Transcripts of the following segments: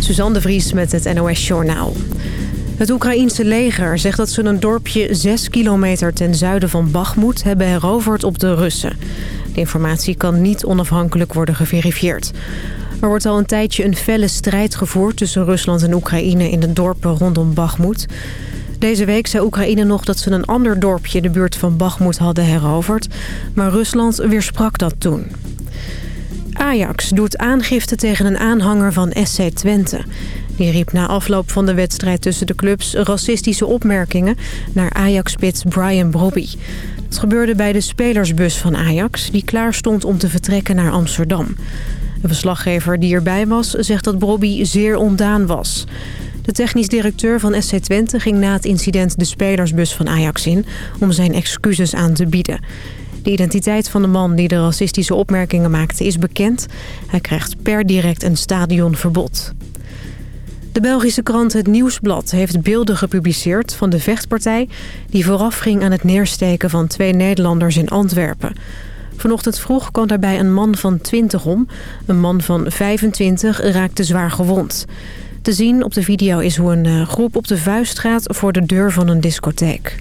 Suzanne de Vries met het NOS Journaal. Het Oekraïense leger zegt dat ze een dorpje 6 kilometer ten zuiden van Bakhmut hebben heroverd op de Russen. De informatie kan niet onafhankelijk worden geverifieerd. Er wordt al een tijdje een felle strijd gevoerd tussen Rusland en Oekraïne in de dorpen rondom Bakhmut. Deze week zei Oekraïne nog dat ze een ander dorpje in de buurt van Bakhmut hadden heroverd. Maar Rusland weersprak dat toen. Ajax doet aangifte tegen een aanhanger van SC Twente. Die riep na afloop van de wedstrijd tussen de clubs racistische opmerkingen naar Ajax-spits Brian Brobby. Het gebeurde bij de spelersbus van Ajax, die klaar stond om te vertrekken naar Amsterdam. De verslaggever die erbij was, zegt dat Brobby zeer ontdaan was. De technisch directeur van SC Twente ging na het incident de spelersbus van Ajax in... om zijn excuses aan te bieden. De identiteit van de man die de racistische opmerkingen maakte is bekend. Hij krijgt per direct een stadionverbod. De Belgische krant Het Nieuwsblad heeft beelden gepubliceerd van de vechtpartij... die voorafging aan het neersteken van twee Nederlanders in Antwerpen. Vanochtend vroeg kwam daarbij een man van 20 om. Een man van 25 raakte zwaar gewond. Te zien op de video is hoe een eh, groep op de vuist gaat voor de deur van een discotheek.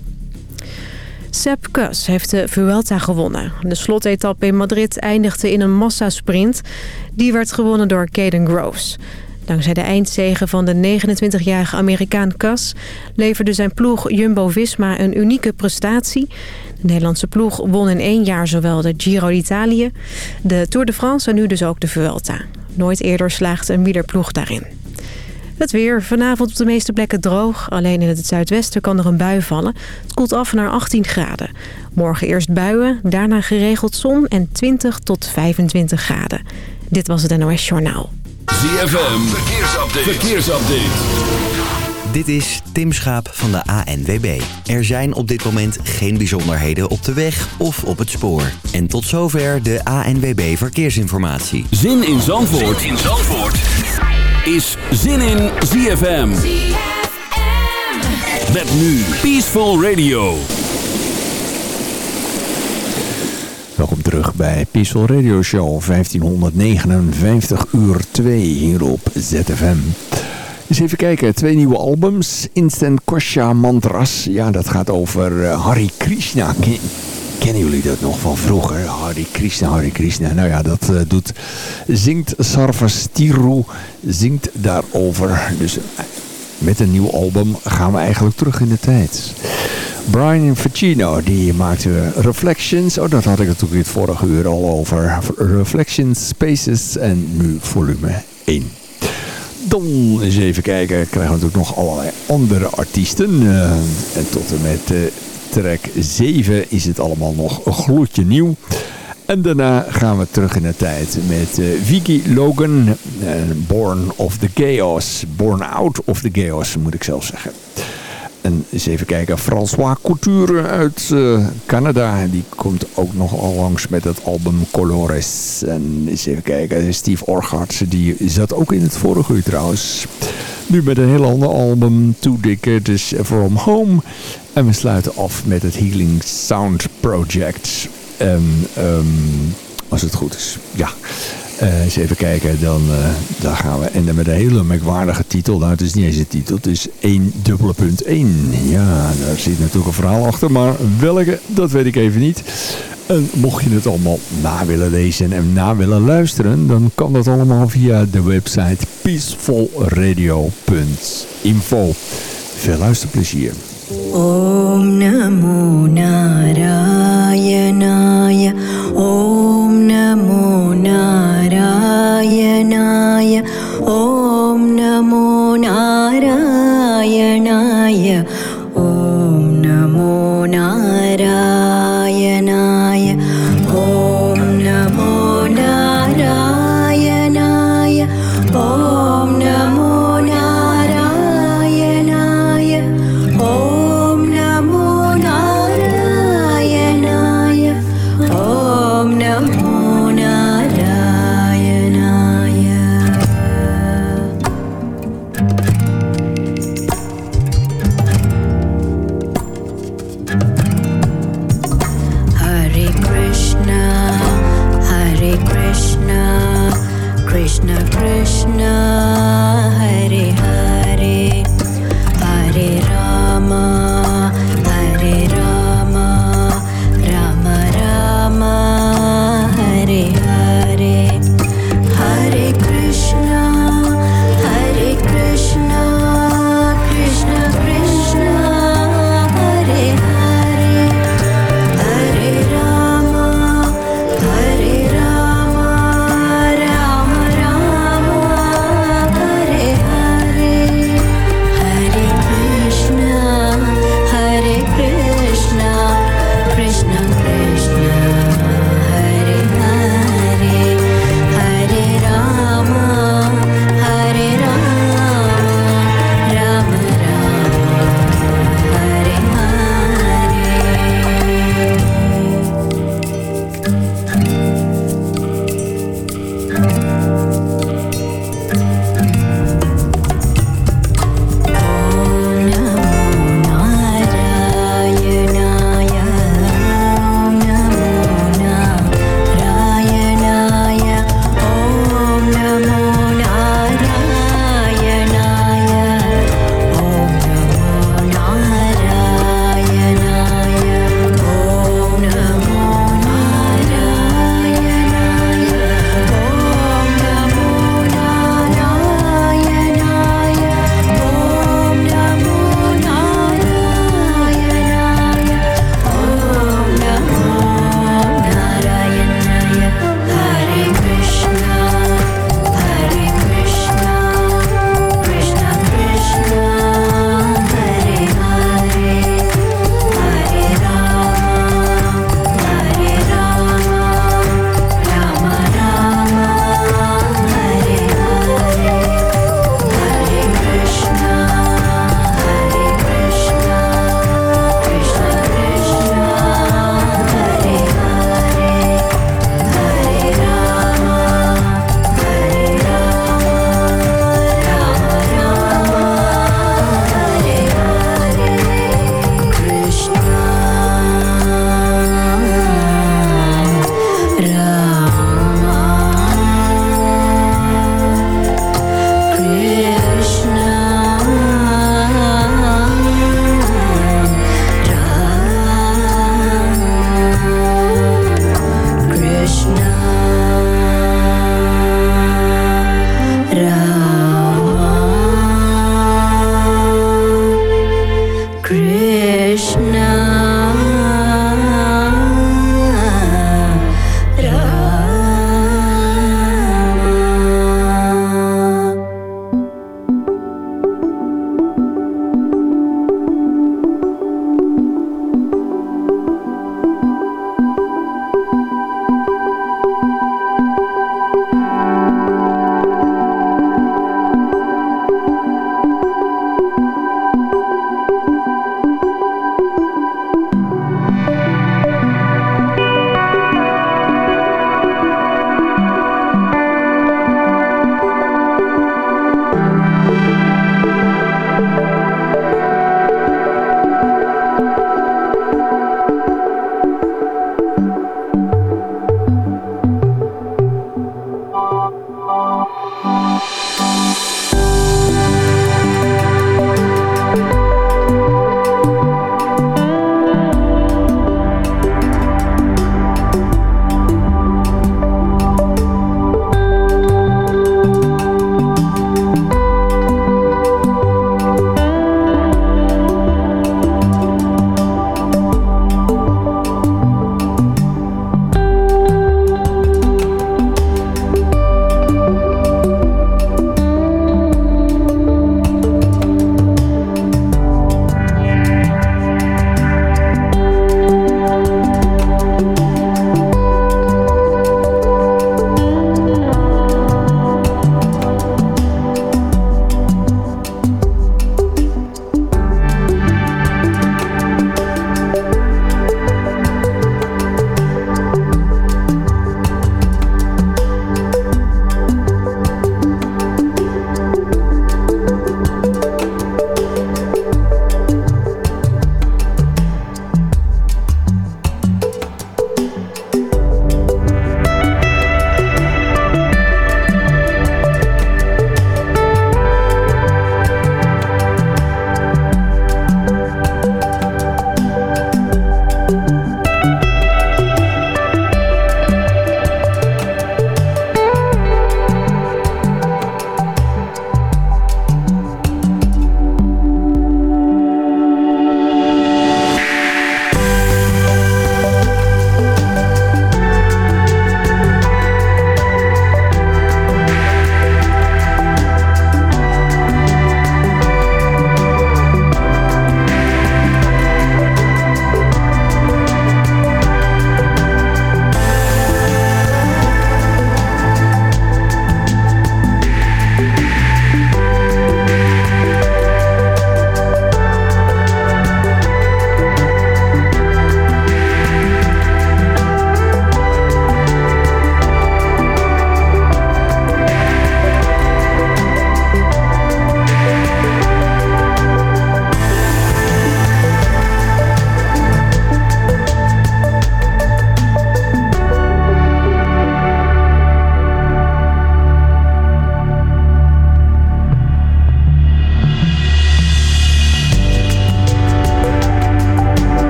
Sepp Kuss heeft de Vuelta gewonnen. De slotetappe in Madrid eindigde in een massasprint. Die werd gewonnen door Caden Groves. Dankzij de eindzegen van de 29-jarige Amerikaan Kas... leverde zijn ploeg Jumbo-Visma een unieke prestatie. De Nederlandse ploeg won in één jaar zowel de Giro d'Italia... de Tour de France en nu dus ook de Vuelta. Nooit eerder slaagde een wielerploeg daarin. Het weer. Vanavond op de meeste plekken droog. Alleen in het zuidwesten kan er een bui vallen. Het koelt af naar 18 graden. Morgen eerst buien, daarna geregeld zon en 20 tot 25 graden. Dit was het NOS Journaal. ZFM. Verkeersupdate. Verkeersupdate. Dit is Tim Schaap van de ANWB. Er zijn op dit moment geen bijzonderheden op de weg of op het spoor. En tot zover de ANWB Verkeersinformatie. Zin in Zandvoort. Zin in Zandvoort is zin in ZFM. Met nu Peaceful Radio. Welkom terug bij Peaceful Radio Show 1559 uur 2 hier op ZFM. Eens even kijken, twee nieuwe albums. Instant Kosha Mantras. Ja, dat gaat over uh, Hari Krishna. Kennen jullie dat nog van vroeger? Hari Krishna, Hari Krishna. Nou ja, dat uh, doet, zingt Sarvastiru, zingt daarover. Dus uh, met een nieuw album gaan we eigenlijk terug in de tijd. Brian Ficino, die maakte Reflections. Oh, dat had ik natuurlijk in het vorige uur al over. Reflections, Spaces en nu volume 1. Dan eens even kijken, krijgen we natuurlijk nog allerlei andere artiesten. Uh, en tot en met track 7 is het allemaal nog een gloedje nieuw. En daarna gaan we terug in de tijd met uh, Vicky Logan, uh, Born of the Chaos. Born Out of the Chaos, moet ik zelf zeggen. En eens even kijken, François Couture uit uh, Canada. Die komt ook nog al langs met het album Colores. En eens even kijken, Steve Orchard, die zat ook in het vorige uur trouwens. Nu met een heel ander album, Two Decades From Home. En we sluiten af met het Healing Sound Project. En um, als het goed is, ja. Uh, eens even kijken, dan uh, daar gaan we. En dan met een hele merkwaardige titel. Nou, het is niet eens een titel, het is 1 dubbele punt 1. Ja, daar zit natuurlijk een verhaal achter, maar welke, dat weet ik even niet. En mocht je het allemaal na willen lezen en na willen luisteren, dan kan dat allemaal via de website peacefulradio.info. Veel luisterplezier. ॐ नमो नारायणाय ॐ नमो नारायणाय ॐ नमो नारायणाय ॐ नमो नारायणाय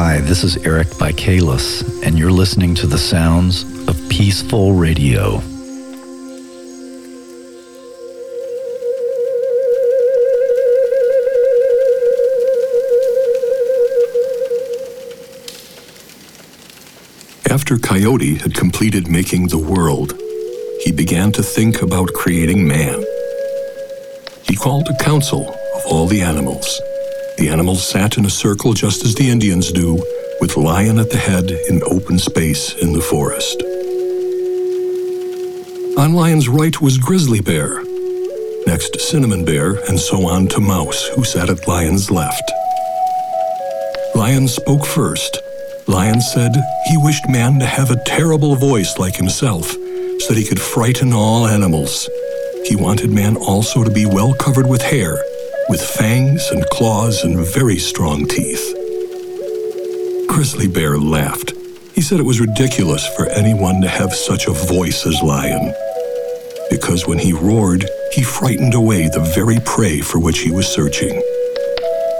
darlenekoldenhoven.com. This is Eric Bikales, and you're listening to the sounds of Peaceful Radio. After Coyote had completed making the world, he began to think about creating man. He called a council of all the animals. The animals sat in a circle just as the Indians do, with Lion at the head in open space in the forest. On Lion's right was Grizzly Bear, next Cinnamon Bear, and so on to Mouse, who sat at Lion's left. Lion spoke first. Lion said he wished man to have a terrible voice like himself, so that he could frighten all animals. He wanted man also to be well covered with hair, with fangs and claws and very strong teeth. Grizzly Bear laughed. He said it was ridiculous for anyone to have such a voice as Lion, because when he roared, he frightened away the very prey for which he was searching.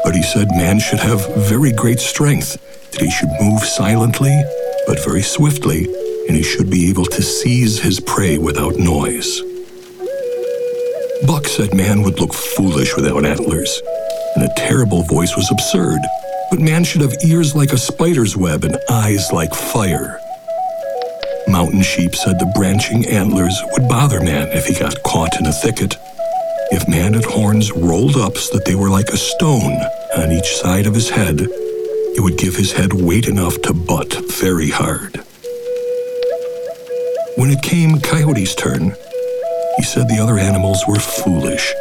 But he said man should have very great strength, that he should move silently, but very swiftly, and he should be able to seize his prey without noise. Buck said man would look foolish without antlers, and a terrible voice was absurd, but man should have ears like a spider's web and eyes like fire. Mountain sheep said the branching antlers would bother man if he got caught in a thicket. If man had horns rolled up so that they were like a stone on each side of his head, it would give his head weight enough to butt very hard. When it came Coyote's turn, he said the other animals were foolish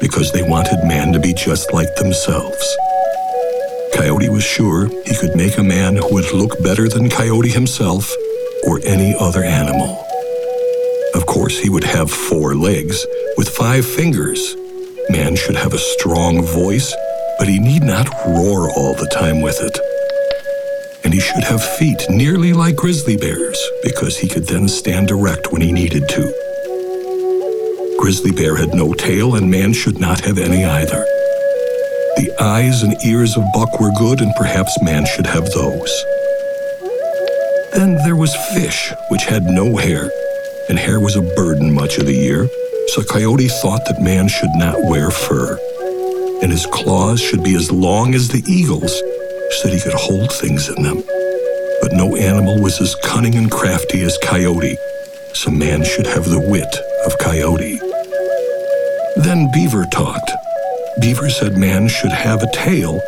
because they wanted man to be just like themselves. Coyote was sure he could make a man who would look better than Coyote himself or any other animal. Of course, he would have four legs with five fingers. Man should have a strong voice, but he need not roar all the time with it. And he should have feet nearly like grizzly bears, because he could then stand erect when he needed to. Grizzly Bear had no tail, and man should not have any either. The eyes and ears of Buck were good, and perhaps man should have those. Then there was Fish, which had no hair, and hair was a burden much of the year, so Coyote thought that man should not wear fur, and his claws should be as long as the eagle's, so that he could hold things in them. But no animal was as cunning and crafty as Coyote, so man should have the wit of Coyote. Then Beaver talked. Beaver said man should have a tail,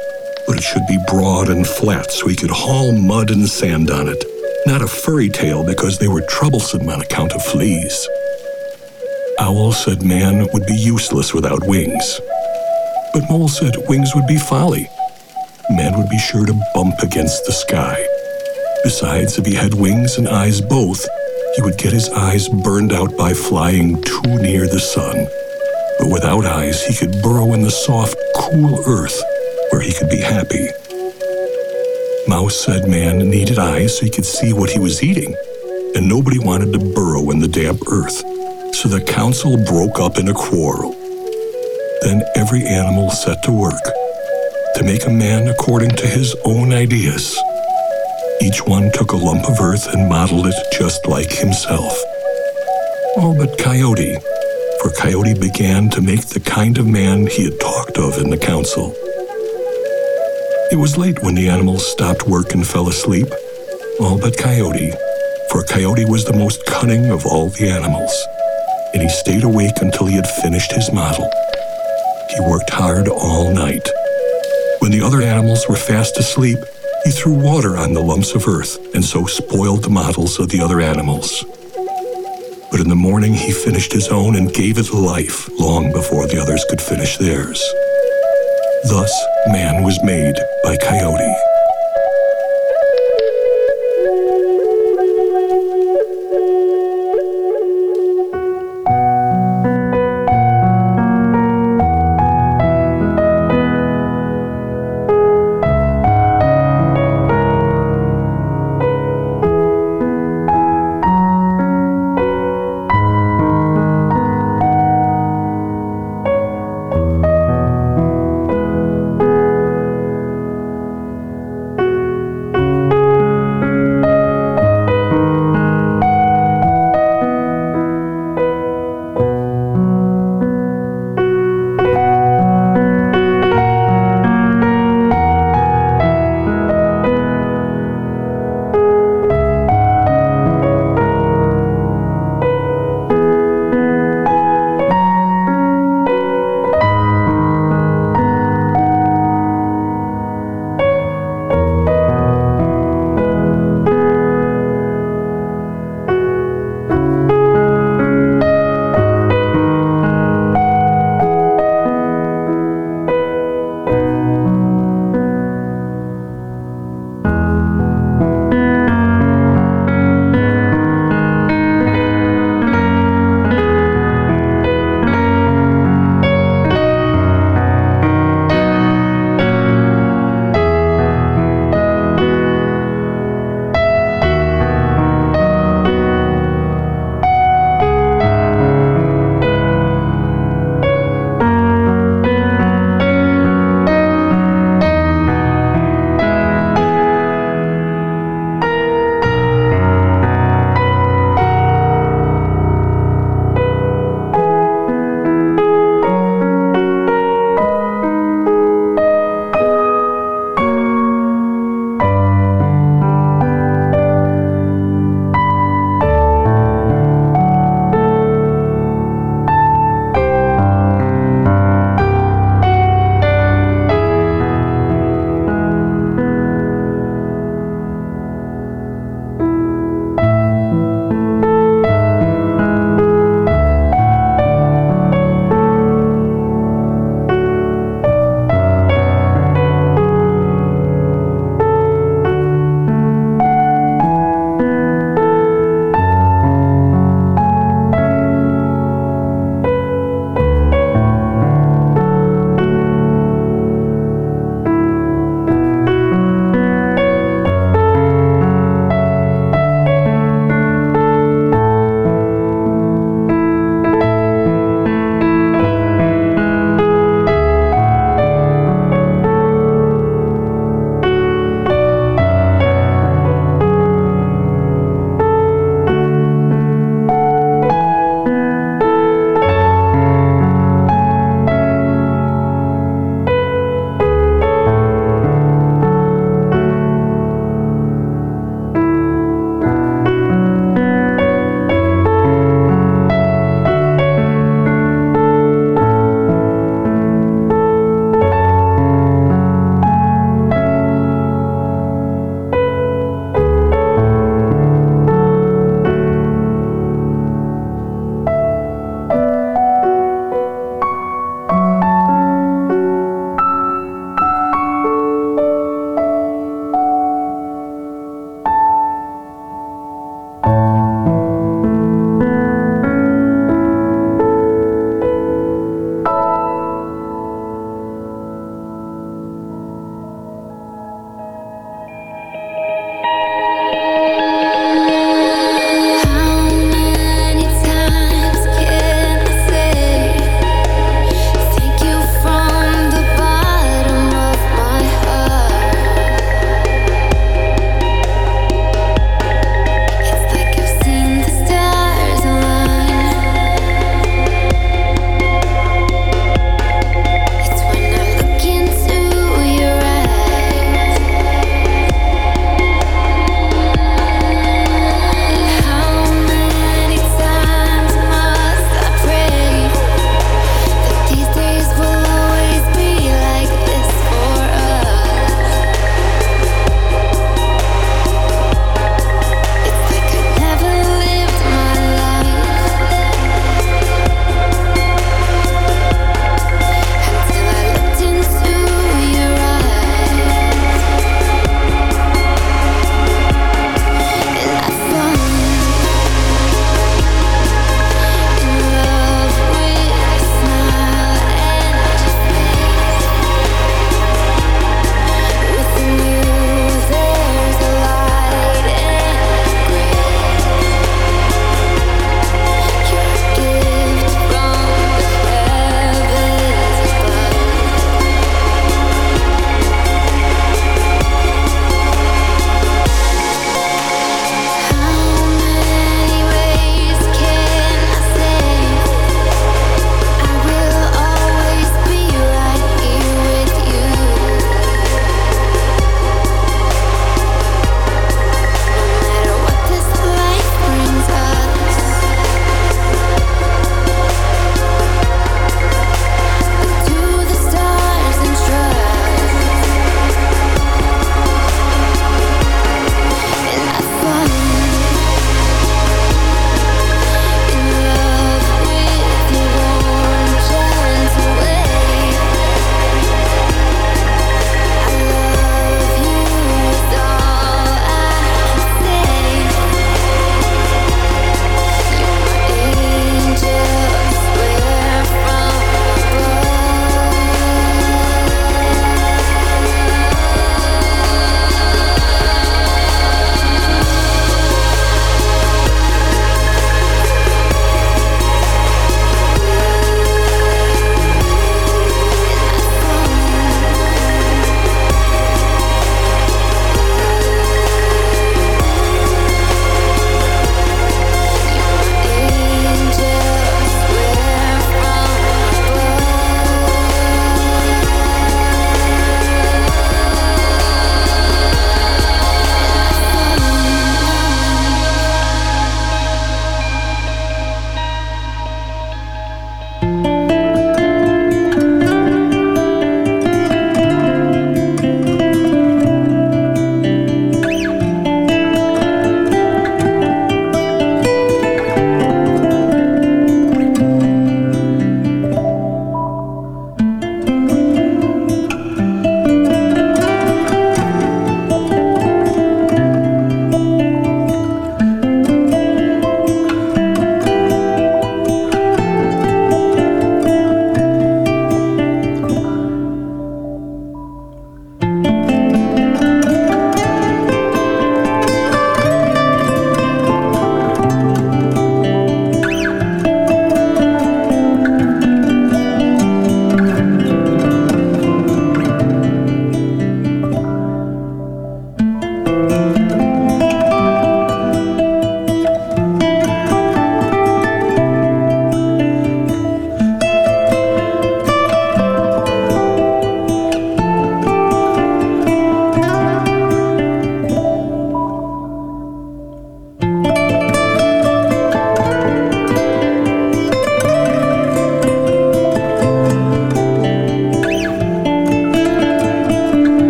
but it should be broad and flat so he could haul mud and sand on it, not a furry tail because they were troublesome on account of fleas. Owl said man would be useless without wings. But Mole said wings would be folly. Man would be sure to bump against the sky. Besides, if he had wings and eyes both, he would get his eyes burned out by flying too near the sun. But without eyes, he could burrow in the soft, cool earth where he could be happy. Mouse said man needed eyes so he could see what he was eating, and nobody wanted to burrow in the damp earth, so the council broke up in a quarrel. Then every animal set to work to make a man according to his own ideas. Each one took a lump of earth and modeled it just like himself. All but Coyote, for Coyote began to make the kind of man he had talked of in the council. It was late when the animals stopped work and fell asleep, all but Coyote, for Coyote was the most cunning of all the animals, and he stayed awake until he had finished his model. He worked hard all night. When the other animals were fast asleep, he threw water on the lumps of earth and so spoiled the models of the other animals. But in the morning, he finished his own and gave it life long before the others could finish theirs. Thus, man was made by Coyote.